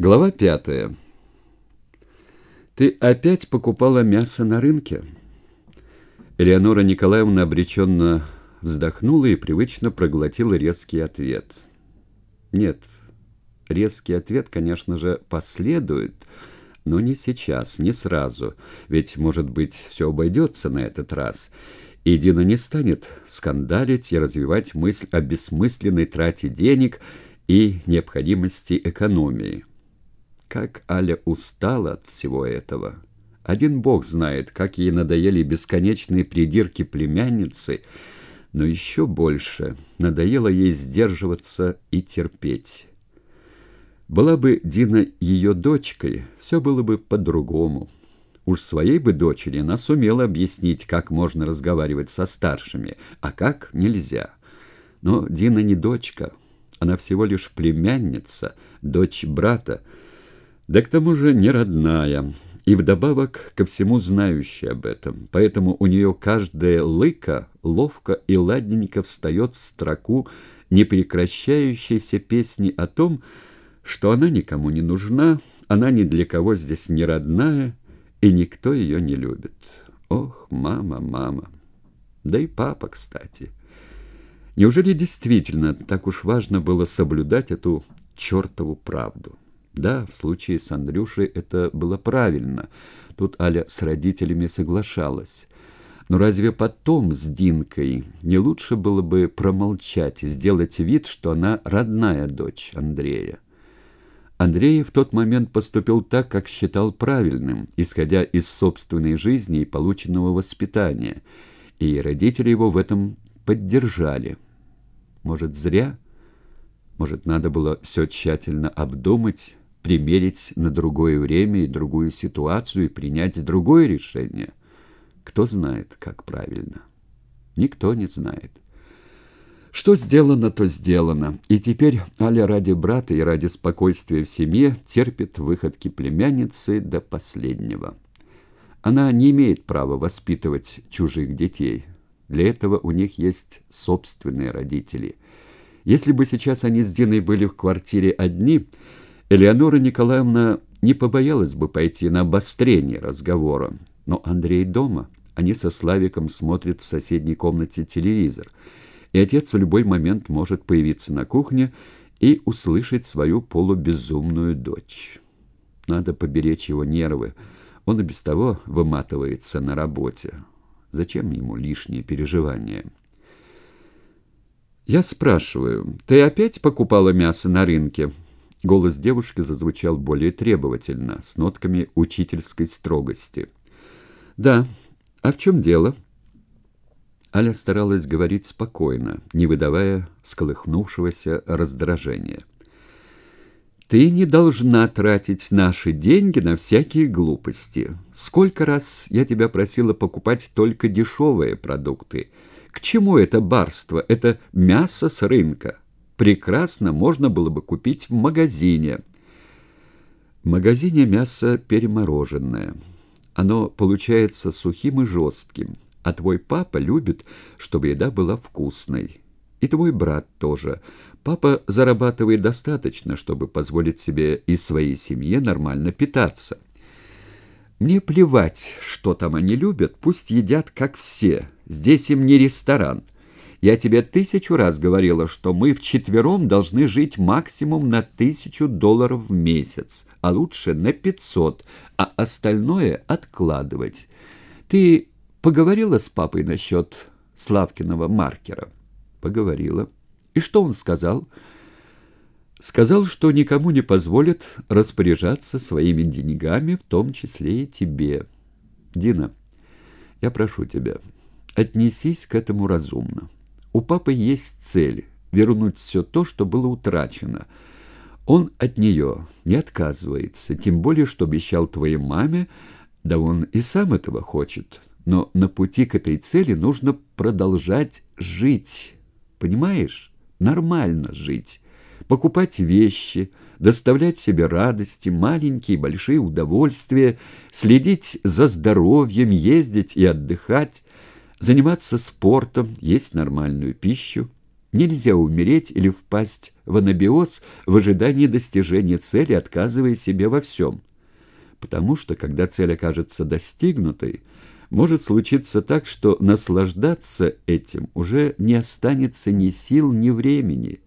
Глава пятая. «Ты опять покупала мясо на рынке?» Элеонора Николаевна обреченно вздохнула и привычно проглотила резкий ответ. «Нет, резкий ответ, конечно же, последует, но не сейчас, не сразу, ведь, может быть, все обойдется на этот раз». И Дина не станет скандалить и развивать мысль о бессмысленной трате денег и необходимости экономии. Как Аля устала от всего этого. Один бог знает, как ей надоели бесконечные придирки племянницы, но еще больше надоело ей сдерживаться и терпеть. Была бы Дина ее дочкой, все было бы по-другому. Уж своей бы дочери она сумела объяснить, как можно разговаривать со старшими, а как нельзя. Но Дина не дочка, она всего лишь племянница, дочь брата, да к тому же не родная, и вдобавок ко всему знающая об этом. Поэтому у нее каждая лыка ловко и ладненько встает в строку непрекращающейся песни о том, что она никому не нужна, она ни для кого здесь не родная, и никто ее не любит. Ох, мама, мама. Да и папа, кстати. Неужели действительно так уж важно было соблюдать эту чертову правду? Да, в случае с Андрюшей это было правильно. Тут Аля с родителями соглашалась. Но разве потом с Динкой не лучше было бы промолчать и сделать вид, что она родная дочь Андрея? Андрей в тот момент поступил так, как считал правильным, исходя из собственной жизни и полученного воспитания, и родители его в этом поддержали. Может, зря? Может, надо было все тщательно обдумать, примерить на другое время и другую ситуацию и принять другое решение. Кто знает, как правильно? Никто не знает. Что сделано, то сделано. И теперь Аля ради брата и ради спокойствия в семье терпит выходки племянницы до последнего. Она не имеет права воспитывать чужих детей. Для этого у них есть собственные родители. Если бы сейчас они с Диной были в квартире одни, Элеонора Николаевна не побоялась бы пойти на обострение разговора. Но Андрей дома. Они со Славиком смотрят в соседней комнате телевизор. И отец в любой момент может появиться на кухне и услышать свою полубезумную дочь. Надо поберечь его нервы. Он и без того выматывается на работе. Зачем ему лишние переживания? Я спрашиваю, ты опять покупала мясо на рынке? Голос девушки зазвучал более требовательно, с нотками учительской строгости. «Да. А в чем дело?» Аля старалась говорить спокойно, не выдавая сколыхнувшегося раздражения. «Ты не должна тратить наши деньги на всякие глупости. Сколько раз я тебя просила покупать только дешевые продукты? К чему это барство, это мясо с рынка?» Прекрасно можно было бы купить в магазине. В магазине мясо перемороженное. Оно получается сухим и жестким, а твой папа любит, чтобы еда была вкусной. И твой брат тоже. Папа зарабатывает достаточно, чтобы позволить себе и своей семье нормально питаться. Мне плевать, что там они любят, пусть едят как все. Здесь им не ресторан. Я тебе тысячу раз говорила, что мы вчетвером должны жить максимум на тысячу долларов в месяц, а лучше на пятьсот, а остальное откладывать. Ты поговорила с папой насчет Славкиного маркера? Поговорила. И что он сказал? Сказал, что никому не позволит распоряжаться своими деньгами, в том числе и тебе. Дина, я прошу тебя, отнесись к этому разумно. У папы есть цель — вернуть все то, что было утрачено. Он от нее не отказывается, тем более, что обещал твоей маме, да он и сам этого хочет. Но на пути к этой цели нужно продолжать жить, понимаешь? Нормально жить, покупать вещи, доставлять себе радости, маленькие и большие удовольствия, следить за здоровьем, ездить и отдыхать — заниматься спортом, есть нормальную пищу. Нельзя умереть или впасть в анабиоз в ожидании достижения цели, отказывая себе во всем. Потому что, когда цель окажется достигнутой, может случиться так, что наслаждаться этим уже не останется ни сил, ни времени.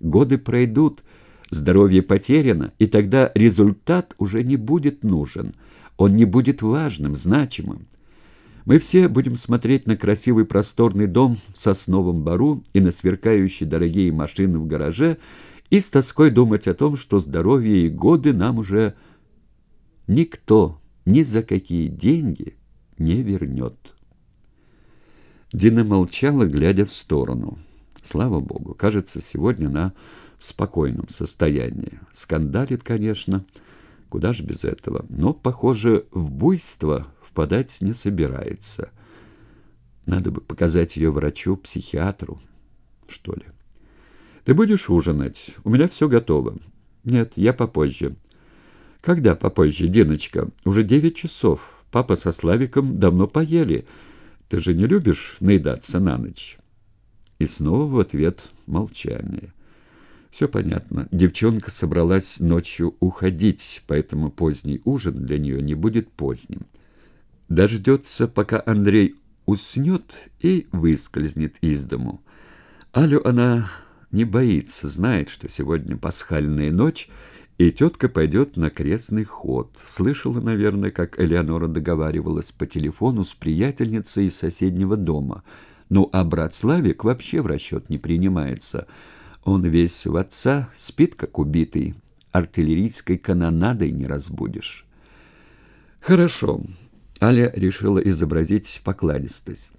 Годы пройдут, здоровье потеряно, и тогда результат уже не будет нужен, он не будет важным, значимым. Мы все будем смотреть на красивый просторный дом в сосновом бару и на сверкающие дорогие машины в гараже и с тоской думать о том, что здоровье и годы нам уже никто ни за какие деньги не вернет. Дина молчала, глядя в сторону. Слава богу, кажется, сегодня она в спокойном состоянии. Скандалит, конечно, куда ж без этого, но, похоже, в буйство впадать не собирается. Надо бы показать ее врачу, психиатру, что ли. Ты будешь ужинать? У меня все готово. Нет, я попозже. Когда попозже, Диночка? Уже девять часов. Папа со Славиком давно поели. Ты же не любишь наедаться на ночь? И снова в ответ молчание. Все понятно. Девчонка собралась ночью уходить, поэтому поздний ужин для нее не будет поздним дождется, пока Андрей уснет и выскользнет из дому. Алю она не боится, знает, что сегодня пасхальная ночь, и тетка пойдет на крестный ход. Слышала, наверное, как Элеонора договаривалась по телефону с приятельницей из соседнего дома. Ну, а брат Славик вообще в расчет не принимается. Он весь в отца, спит как убитый. Артиллерийской канонадой не разбудишь. Хорошо. Аля решила изобразить покладистость.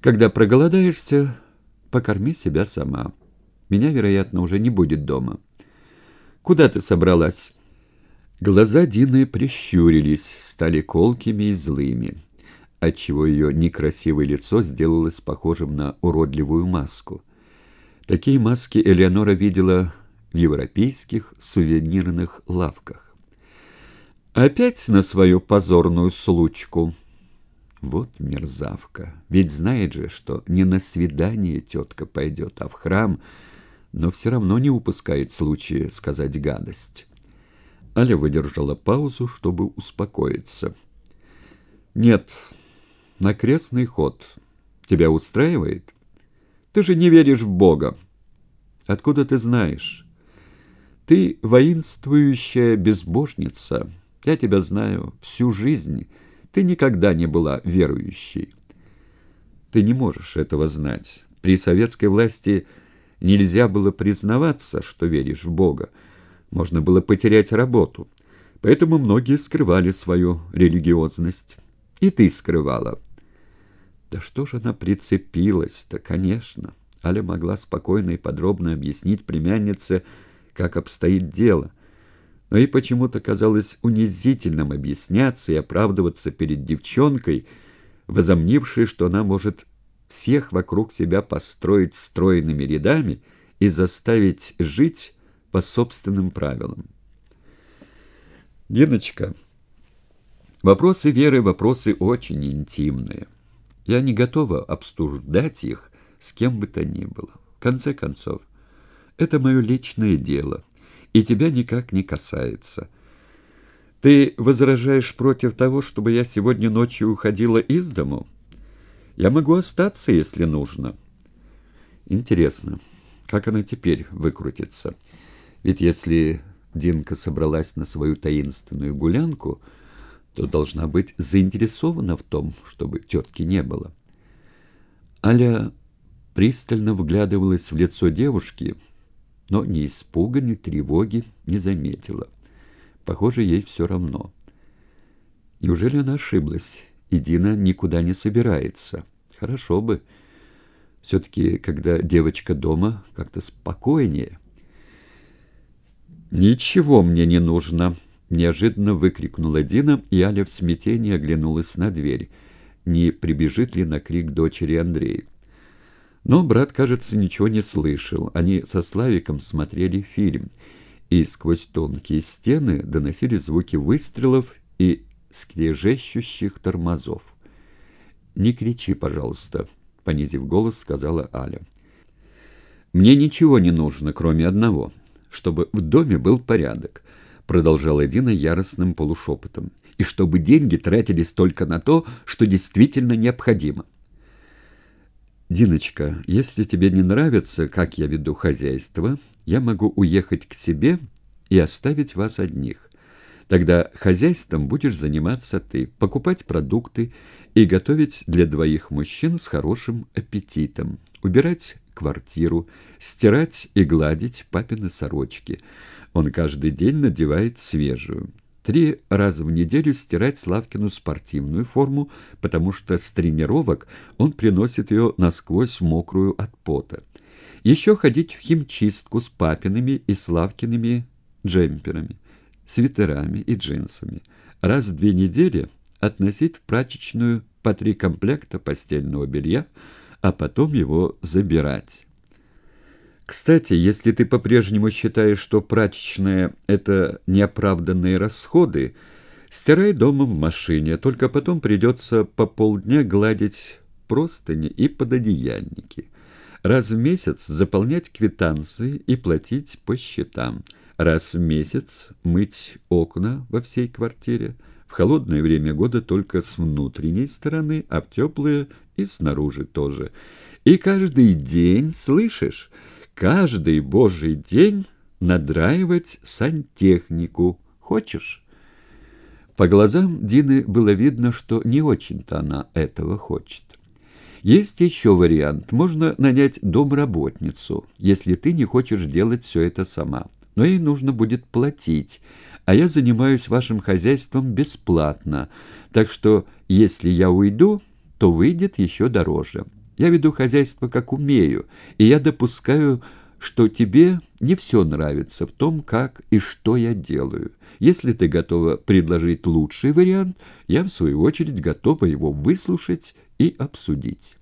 «Когда проголодаешься, покорми себя сама. Меня, вероятно, уже не будет дома». «Куда ты собралась?» Глаза Дины прищурились, стали колкими и злыми, отчего ее некрасивое лицо сделалось похожим на уродливую маску. Такие маски Элеонора видела в европейских сувенирных лавках. Опять на свою позорную случку. Вот мерзавка. Ведь знает же, что не на свидание тетка пойдет, а в храм, но все равно не упускает случая сказать гадость. Аля выдержала паузу, чтобы успокоиться. «Нет, на крестный ход. Тебя устраивает? Ты же не веришь в Бога. Откуда ты знаешь? Ты воинствующая безбожница». Я тебя знаю всю жизнь. Ты никогда не была верующей. Ты не можешь этого знать. При советской власти нельзя было признаваться, что веришь в Бога. Можно было потерять работу. Поэтому многие скрывали свою религиозность. И ты скрывала. Да что же она прицепилась-то, конечно. Аля могла спокойно и подробно объяснить племяннице, как обстоит дело — но и почему-то казалось унизительным объясняться и оправдываться перед девчонкой, возомнившей, что она может всех вокруг себя построить стройными рядами и заставить жить по собственным правилам. Диночка, вопросы веры – вопросы очень интимные. Я не готова обсуждать их с кем бы то ни было. В конце концов, это мое личное дело – и тебя никак не касается. Ты возражаешь против того, чтобы я сегодня ночью уходила из дому? Я могу остаться, если нужно. Интересно, как она теперь выкрутится? Ведь если Динка собралась на свою таинственную гулянку, то должна быть заинтересована в том, чтобы тетки не было. Аля пристально вглядывалась в лицо девушки, но ни испуга, ни тревоги не заметила. Похоже, ей все равно. Неужели она ошиблась, и Дина никуда не собирается? Хорошо бы. Все-таки, когда девочка дома, как-то спокойнее. «Ничего мне не нужно!» — неожиданно выкрикнула Дина, и Аля в смятении оглянулась на дверь. Не прибежит ли на крик дочери Андрея? Но брат, кажется, ничего не слышал. Они со Славиком смотрели фильм, и сквозь тонкие стены доносили звуки выстрелов и скрежещущих тормозов. «Не кричи, пожалуйста», — понизив голос, сказала Аля. «Мне ничего не нужно, кроме одного, чтобы в доме был порядок», — продолжала Дина яростным полушепотом, «и чтобы деньги тратились только на то, что действительно необходимо». «Диночка, если тебе не нравится, как я веду хозяйство, я могу уехать к себе и оставить вас одних. Тогда хозяйством будешь заниматься ты, покупать продукты и готовить для двоих мужчин с хорошим аппетитом, убирать квартиру, стирать и гладить папины сорочки. Он каждый день надевает свежую. Три раза в неделю стирать Славкину спортивную форму, потому что с тренировок он приносит ее насквозь мокрую от пота. Еще ходить в химчистку с папиными и Славкиными джемперами, свитерами и джинсами. Раз в две недели относить в прачечную по три комплекта постельного белья – а потом его забирать. Кстати, если ты по-прежнему считаешь, что прачечная – это неоправданные расходы, стирай дома в машине, только потом придется по полдня гладить простыни и пододеяльники. Раз в месяц заполнять квитанции и платить по счетам. Раз в месяц мыть окна во всей квартире – в холодное время года только с внутренней стороны, а в теплые и снаружи тоже. И каждый день, слышишь, каждый божий день надраивать сантехнику. Хочешь? По глазам Дины было видно, что не очень-то она этого хочет. Есть еще вариант. Можно нанять домработницу, если ты не хочешь делать все это сама. Но ей нужно будет платить, а я занимаюсь вашим хозяйством бесплатно, так что если я уйду, то выйдет еще дороже. Я веду хозяйство как умею, и я допускаю, что тебе не все нравится в том, как и что я делаю. Если ты готова предложить лучший вариант, я, в свою очередь, готова его выслушать и обсудить».